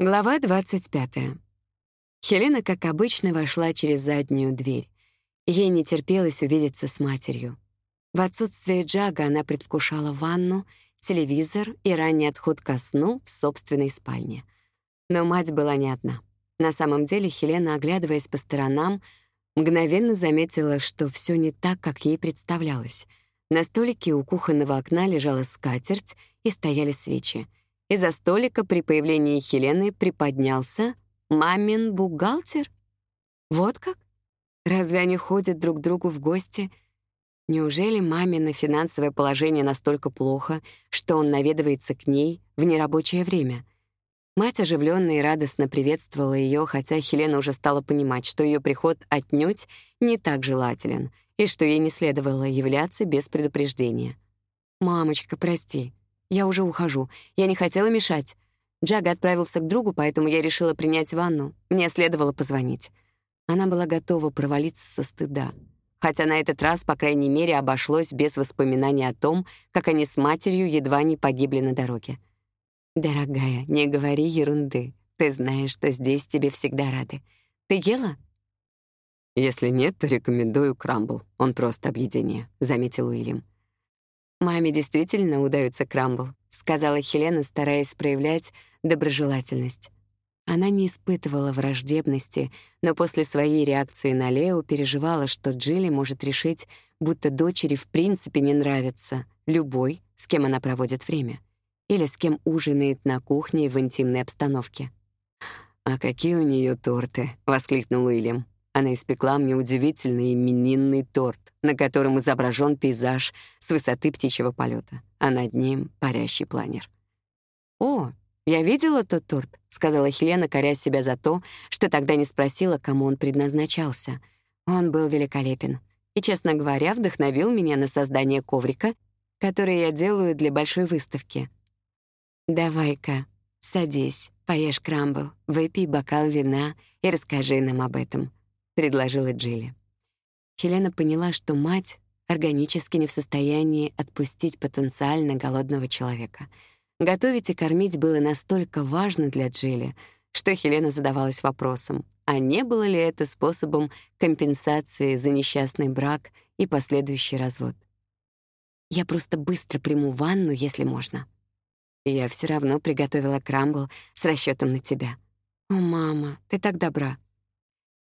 Глава 25. Хелена, как обычно, вошла через заднюю дверь. Ей не терпелось увидеться с матерью. В отсутствие Джага она предвкушала ванну, телевизор и ранний отход ко сну в собственной спальне. Но мать была не одна. На самом деле Хелена, оглядываясь по сторонам, мгновенно заметила, что все не так, как ей представлялось. На столике у кухонного окна лежала скатерть и стояли свечи — из-за столика при появлении Хелены приподнялся мамин бухгалтер. Вот как? Разве они ходят друг к другу в гости? Неужели мамино финансовое положение настолько плохо, что он наведывается к ней в нерабочее время? Мать оживленно и радостно приветствовала ее, хотя Хелена уже стала понимать, что ее приход отнюдь не так желателен и что ей не следовало являться без предупреждения. «Мамочка, прости», я уже ухожу. Я не хотела мешать. Джага отправился к другу, поэтому я решила принять ванну. Мне следовало позвонить. Она была готова провалиться со стыда. Хотя на этот раз, по крайней мере, обошлось без воспоминаний о том, как они с матерью едва не погибли на дороге. «Дорогая, не говори ерунды. Ты знаешь, что здесь тебе всегда рады. Ты ела?» «Если нет, то рекомендую крамбл. Он просто объедение», — заметил Уильям. «Маме действительно удается крамбл», — сказала Хелена, стараясь проявлять доброжелательность. Она не испытывала враждебности, но после своей реакции на Лео переживала, что Джилли может решить, будто дочери в принципе не нравится любой, с кем она проводит время, или с кем ужинает на кухне в интимной обстановке. «А какие у нее торты!» — воскликнул Уильям. Она испекла мне удивительный именинный торт, на котором изображен пейзаж с высоты птичьего полета, а над ним — парящий планер. «О, я видела тот торт», — сказала Хелена, коря себя за то, что тогда не спросила, кому он предназначался. Он был великолепен и, честно говоря, вдохновил меня на создание коврика, который я делаю для большой выставки. «Давай-ка, садись, поешь крамбл, выпей бокал вина и расскажи нам об этом», — предложила Джилли. Хелена поняла, что мать органически не в состоянии отпустить потенциально голодного человека. Готовить и кормить было настолько важно для Джилли, что Хелена задавалась вопросом, а не было ли это способом компенсации за несчастный брак и последующий развод. «Я просто быстро приму ванну, если можно», я все равно приготовила крамбл с расчетом на тебя. О, мама, ты так добра.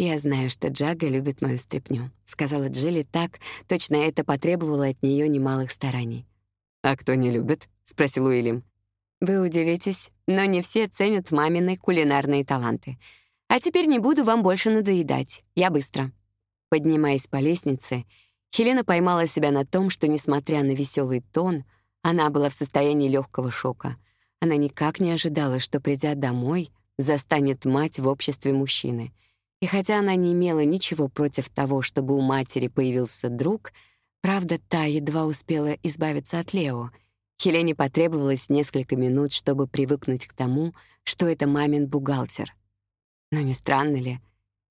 «Я знаю, что Джага любит мою стряпню», — сказала Джилли так, точно это потребовало от нее немалых стараний. «А кто не любит?» — спросил Уильям. «Вы удивитесь, но не все ценят мамины кулинарные таланты. А теперь не буду вам больше надоедать. Я быстро». Поднимаясь по лестнице, Хелена поймала себя на том, что, несмотря на веселый тон, она была в состоянии легкого шока. Она никак не ожидала, что, придя домой, застанет мать в обществе мужчины — и хотя она не имела ничего против того, чтобы у матери появился друг, правда, та едва успела избавиться от Лео. Хелене потребовалось несколько минут, чтобы привыкнуть к тому, что это мамин бухгалтер. Но не странно ли?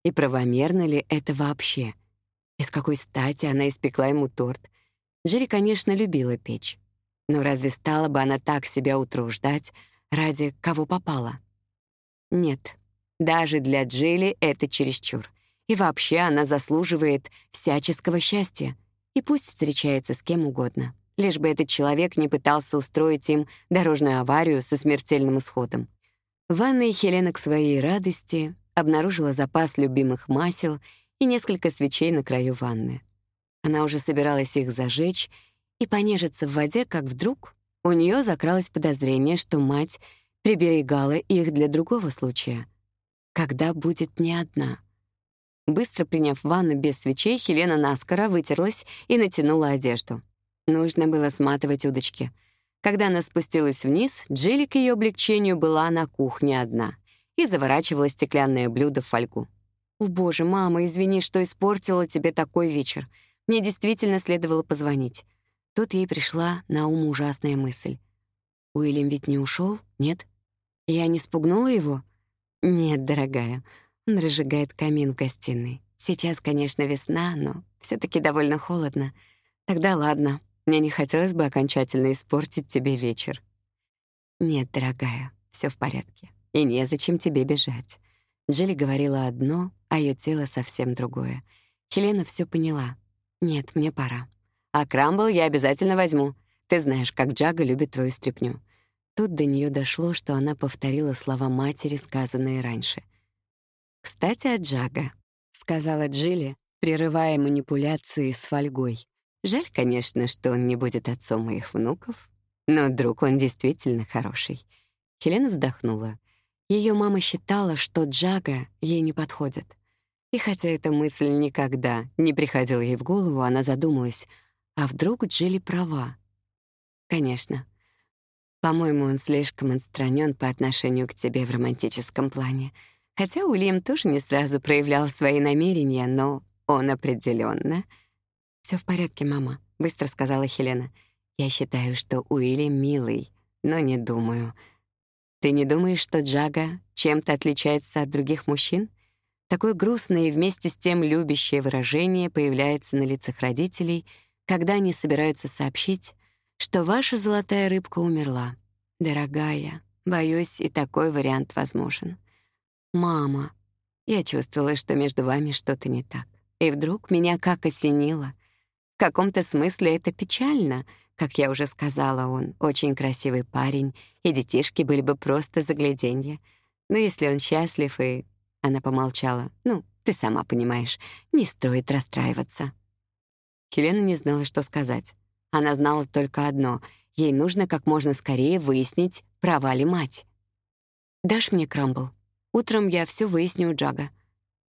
И правомерно ли это вообще? И с какой стати она испекла ему торт? Джерри, конечно, любила печь. Но разве стала бы она так себя утруждать ради кого попала? Нет, даже для Джилли это чересчур. И вообще она заслуживает всяческого счастья. И пусть встречается с кем угодно. Лишь бы этот человек не пытался устроить им дорожную аварию со смертельным исходом. В ванной Хелена к своей радости обнаружила запас любимых масел и несколько свечей на краю ванны. Она уже собиралась их зажечь и понежиться в воде, как вдруг у нее закралось подозрение, что мать приберегала их для другого случая — когда будет не одна. Быстро приняв ванну без свечей, Хелена наскоро вытерлась и натянула одежду. Нужно было сматывать удочки. Когда она спустилась вниз, Джилли к ее облегчению была на кухне одна и заворачивала стеклянное блюдо в фольгу. «О, боже, мама, извини, что испортила тебе такой вечер. Мне действительно следовало позвонить». Тут ей пришла на ум ужасная мысль. «Уильям ведь не ушел, нет? Я не спугнула его?» «Нет, дорогая, он разжигает камин в гостиной. Сейчас, конечно, весна, но все таки довольно холодно. Тогда ладно, мне не хотелось бы окончательно испортить тебе вечер». «Нет, дорогая, все в порядке. и незачем тебе бежать». Джилли говорила одно, а ее тело совсем другое. Хелена все поняла. «Нет, мне пора». «А крамбл я обязательно возьму. Ты знаешь, как Джага любит твою стряпню». Тут до нее дошло, что она повторила слова матери, сказанные раньше. «Кстати, о Джага», — сказала Джилли, прерывая манипуляции с фольгой. «Жаль, конечно, что он не будет отцом моих внуков, но друг он действительно хороший». Хелена вздохнула. Ее мама считала, что Джага ей не подходит. И хотя эта мысль никогда не приходила ей в голову, она задумалась, а вдруг Джилли права? Конечно. По-моему, он слишком отстранен по отношению к тебе в романтическом плане. Хотя Уильям тоже не сразу проявлял свои намерения, но он определенно. Все в порядке, мама», — быстро сказала Хелена. «Я считаю, что Уильям милый, но не думаю. Ты не думаешь, что Джага чем-то отличается от других мужчин?» Такое грустное и вместе с тем любящее выражение появляется на лицах родителей, когда они собираются сообщить, что ваша золотая рыбка умерла. Дорогая, боюсь, и такой вариант возможен. Мама, я чувствовала, что между вами что-то не так. И вдруг меня как осенило. В каком-то смысле это печально. Как я уже сказала, он очень красивый парень, и детишки были бы просто загляденье. Но если он счастлив и она помолчала. «Ну, ты сама понимаешь, не стоит расстраиваться». Хелена не знала, что сказать. Она знала только одно — ей нужно как можно скорее выяснить, права ли мать. «Дашь мне крамбл? Утром я все выясню у Джага».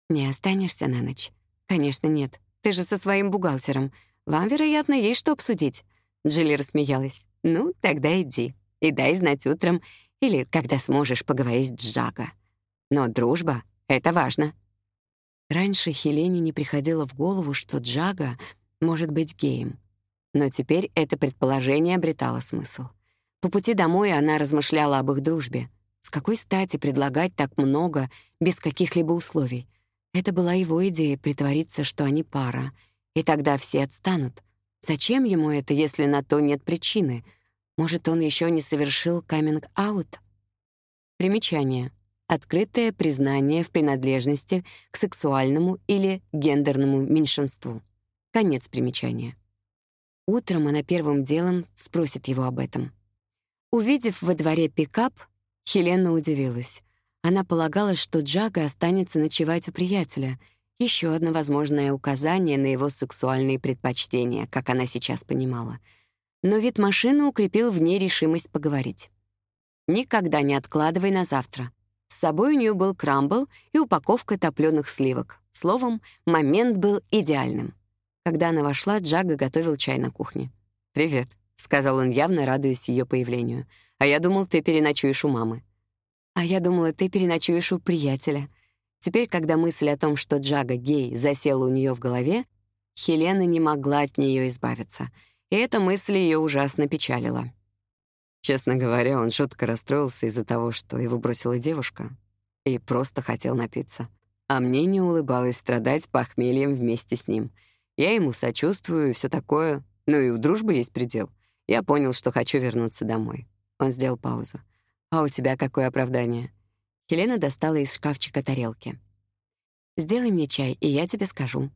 «Не останешься на ночь?» «Конечно, нет. Ты же со своим бухгалтером. Вам, вероятно, есть что обсудить». Джилли рассмеялась. «Ну, тогда иди. И дай знать утром или когда сможешь поговорить с Джага. Но дружба это важно. Раньше Хелене не приходило в голову, что Джага может быть геем. Но теперь это предположение обретало смысл. По пути домой она размышляла об их дружбе. С какой стати предлагать так много без каких-либо условий? Это была его идея притвориться, что они пара, и тогда все отстанут. Зачем ему это, если на то нет причины? Может, он еще не совершил каминг-аут? Примечание открытое признание в принадлежности к сексуальному или гендерному меньшинству. Конец примечания. Утром она первым делом спросит его об этом. Увидев во дворе пикап, Хелена удивилась. Она полагала, что Джага останется ночевать у приятеля. Еще одно возможное указание на его сексуальные предпочтения, как она сейчас понимала. Но вид машины укрепил в ней решимость поговорить. «Никогда не откладывай на завтра. С собой у нее был крамбл и упаковка топленых сливок. Словом, момент был идеальным. Когда она вошла, Джага готовил чай на кухне. «Привет», — сказал он, явно радуясь ее появлению. «А я думал, ты переночуешь у мамы». «А я думала, ты переночуешь у приятеля». Теперь, когда мысль о том, что Джага гей, засела у нее в голове, Хелена не могла от нее избавиться, и эта мысль ее ужасно печалила. Честно говоря, он жутко расстроился из-за того, что его бросила девушка, и просто хотел напиться. А мне не улыбалось страдать похмельем вместе с ним. Я ему сочувствую и всё такое, ну и у дружбы есть предел. Я понял, что хочу вернуться домой. Он сделал паузу. «А у тебя какое оправдание?» Елена достала из шкафчика тарелки. «Сделай мне чай, и я тебе скажу.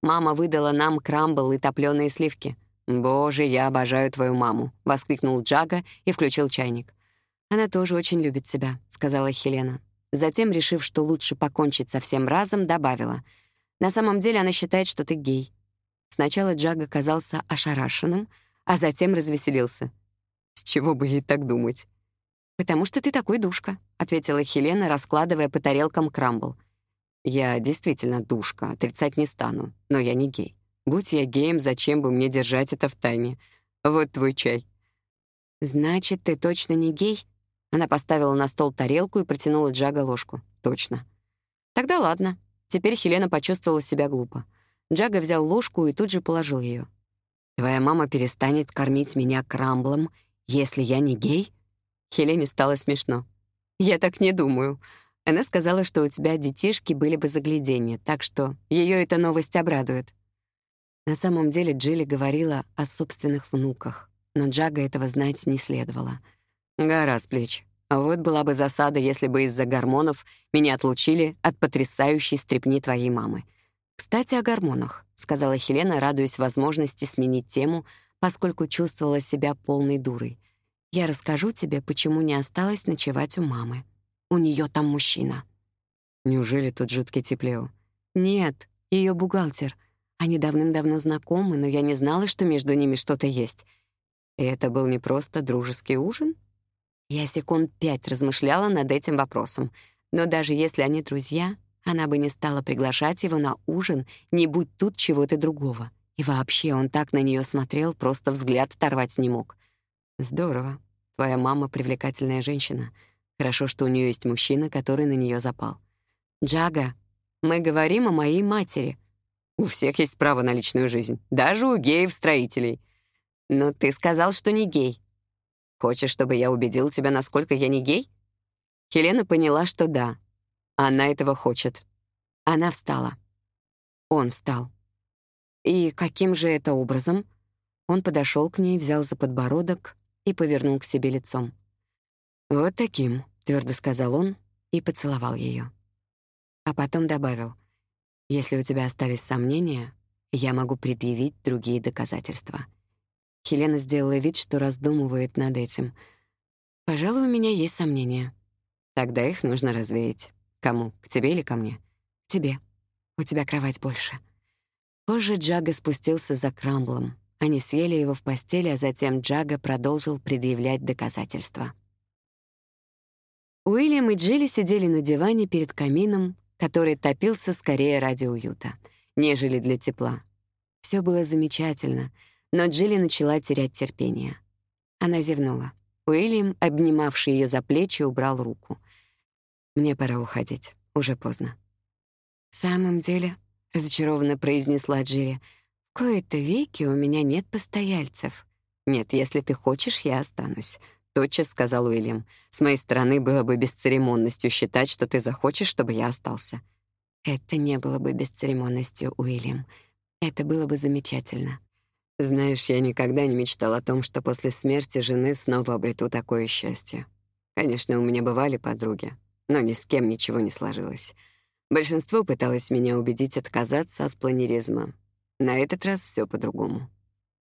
Мама выдала нам крамбл и топленые сливки. «Боже, я обожаю твою маму!» — воскликнул Джага и включил чайник. «Она тоже очень любит себя», — сказала Хелена. Затем, решив, что лучше покончить со всем разом, добавила. «На самом деле она считает, что ты гей». Сначала Джага казался ошарашенным, а затем развеселился. «С чего бы ей так думать?» «Потому что ты такой душка», — ответила Хелена, раскладывая по тарелкам крамбл. «Я действительно душка, отрицать не стану, но я не гей. Будь я геем, зачем бы мне держать это в тайне? Вот твой чай». «Значит, ты точно не гей?» Она поставила на стол тарелку и протянула Джага ложку. «Точно». «Тогда ладно». Теперь Хелена почувствовала себя глупо. Джага взял ложку и тут же положил ее. «Твоя мама перестанет кормить меня крамблом, если я не гей?» Хелене стало смешно. «Я так не думаю. Она сказала, что у тебя детишки были бы загляденье, так что ее эта новость обрадует. На самом деле Джилли говорила о собственных внуках, но Джага этого знать не следовало. «Гора с плеч. Вот была бы засада, если бы из-за гормонов меня отлучили от потрясающей стрепни твоей мамы. «Кстати, о гормонах», — сказала Хелена, радуясь возможности сменить тему, поскольку чувствовала себя полной дурой. «Я расскажу тебе, почему не осталось ночевать у мамы. У нее там мужчина». «Неужели тот жуткий Теплео?» «Нет, ее бухгалтер. Они давным-давно знакомы, но я не знала, что между ними что-то есть. И это был не просто дружеский ужин?» Я секунд пять размышляла над этим вопросом, но даже если они друзья, она бы не стала приглашать его на ужин, не будь тут чего-то другого. И вообще он так на нее смотрел, просто взгляд оторвать не мог. «Здорово. Твоя мама — привлекательная женщина. Хорошо, что у нее есть мужчина, который на нее запал. Джага, мы говорим о моей матери. У всех есть право на личную жизнь, даже у геев-строителей. Но ты сказал, что не гей. Хочешь, чтобы я убедил тебя, насколько я не гей?» Хелена поняла, что да. Она этого хочет. Она встала. Он встал. И каким же это образом? Он подошел к ней, взял за подбородок и повернул к себе лицом. «Вот таким», — твердо сказал он и поцеловал ее. А потом добавил, «Если у тебя остались сомнения, я могу предъявить другие доказательства». Хелена сделала вид, что раздумывает над этим. «Пожалуй, у меня есть сомнения. Тогда их нужно развеять. Кому? К тебе или ко мне?» «Тебе. У тебя кровать больше». Позже Джага спустился за Крамблом. Они съели его в постели, а затем Джага продолжил предъявлять доказательства. Уильям и Джилли сидели на диване перед камином, который топился скорее ради уюта, нежели для тепла. Все было замечательно — но Джилли начала терять терпение. Она зевнула. Уильям, обнимавший ее за плечи, убрал руку. «Мне пора уходить. Уже поздно». «В самом деле», — разочарованно произнесла Джилли, «в кои-то веки у меня нет постояльцев». «Нет, если ты хочешь, я останусь», — тотчас сказал Уильям. «С моей стороны было бы бесцеремонностью считать, что ты захочешь, чтобы я остался». «Это не было бы бесцеремонностью, Уильям. Это было бы замечательно». Знаешь, я никогда не мечтал о том, что после смерти жены снова обрету такое счастье. Конечно, у меня бывали подруги, но ни с кем ничего не сложилось. Большинство пыталось меня убедить отказаться от планеризма. На этот раз все по-другому.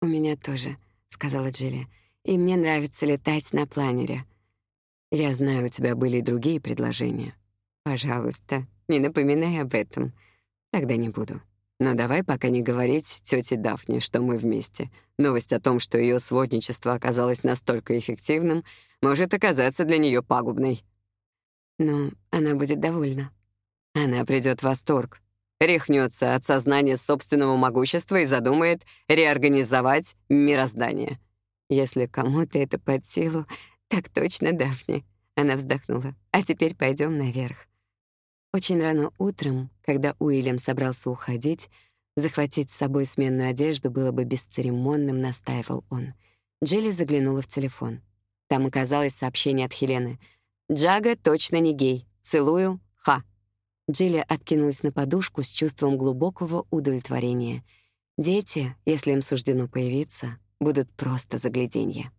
«У меня тоже», — сказала Джилли. «И мне нравится летать на планере». «Я знаю, у тебя были и другие предложения. Пожалуйста, не напоминай об этом. Тогда не буду». Но давай пока не говорить тете Дафне, что мы вместе. Новость о том, что ее сводничество оказалось настолько эффективным, может оказаться для нее пагубной. Но она будет довольна. Она придет в восторг, рехнется от сознания собственного могущества и задумает реорганизовать мироздание. Если кому-то это под силу, так точно Дафне. Она вздохнула. А теперь пойдем наверх. Очень рано утром, когда Уильям собрался уходить, захватить с собой сменную одежду было бы бесцеремонным, настаивал он. Джилли заглянула в телефон. Там оказалось сообщение от Хелены. «Джага точно не гей. Целую. Ха». Джилли откинулась на подушку с чувством глубокого удовлетворения. Дети, если им суждено появиться, будут просто загляденье.